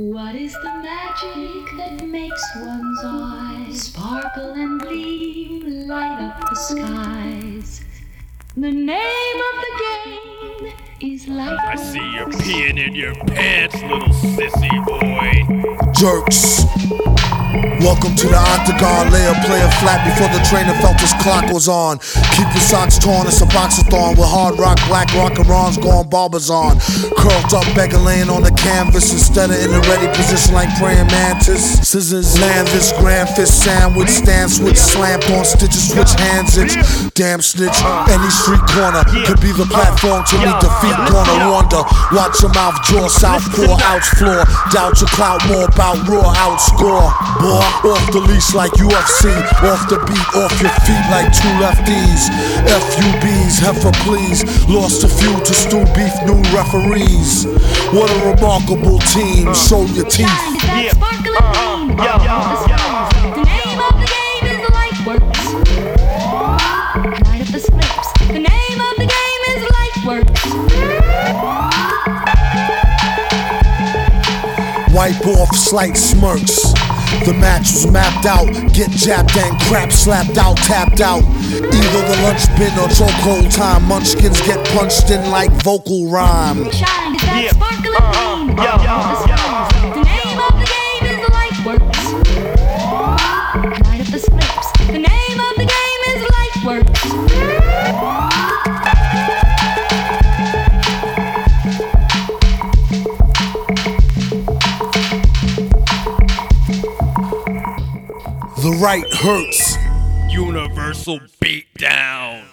What is the magic that makes one's eyes sparkle and gleam, light up the skies? The name of the game is life. I see you're peeing in your pants, little sissy boy. jerks. Welcome to the octagon, lay a player flat before the trainer felt his clock was on. Keep your socks torn, it's a boxathon with hard rock, black rock and Ron's going barbers on. Curled up, beggar laying on the canvas instead of in the ready position like praying mantis. Scissors land this grand fist sandwich, stand switch, slam on stitches, switch hands itch. Damn snitch, any street corner could be the platform to meet defeat. Gonna wonder, watch your mouth draw, southpaw, ouch floor. Doubt your clout more about raw outscore. Boy, off the leash like UFC, off the beat, off your feet like two lefties. FUBs, heifer please, lost a few to stew beef, new referees. What a remarkable team, show your teeth. Shine is that sparkling beam. The name of the game is Lightworks. Light up the slips. The name of the game is Lightworks. Wipe off slight smirks. The match was mapped out, get jabbed and crap slapped out, tapped out. Either the lunch bin or chokehold time. Munchkins get punched in like vocal rhyme. Shine is that sparkling uh-huh. beam. The right hurts. Universal beatdown.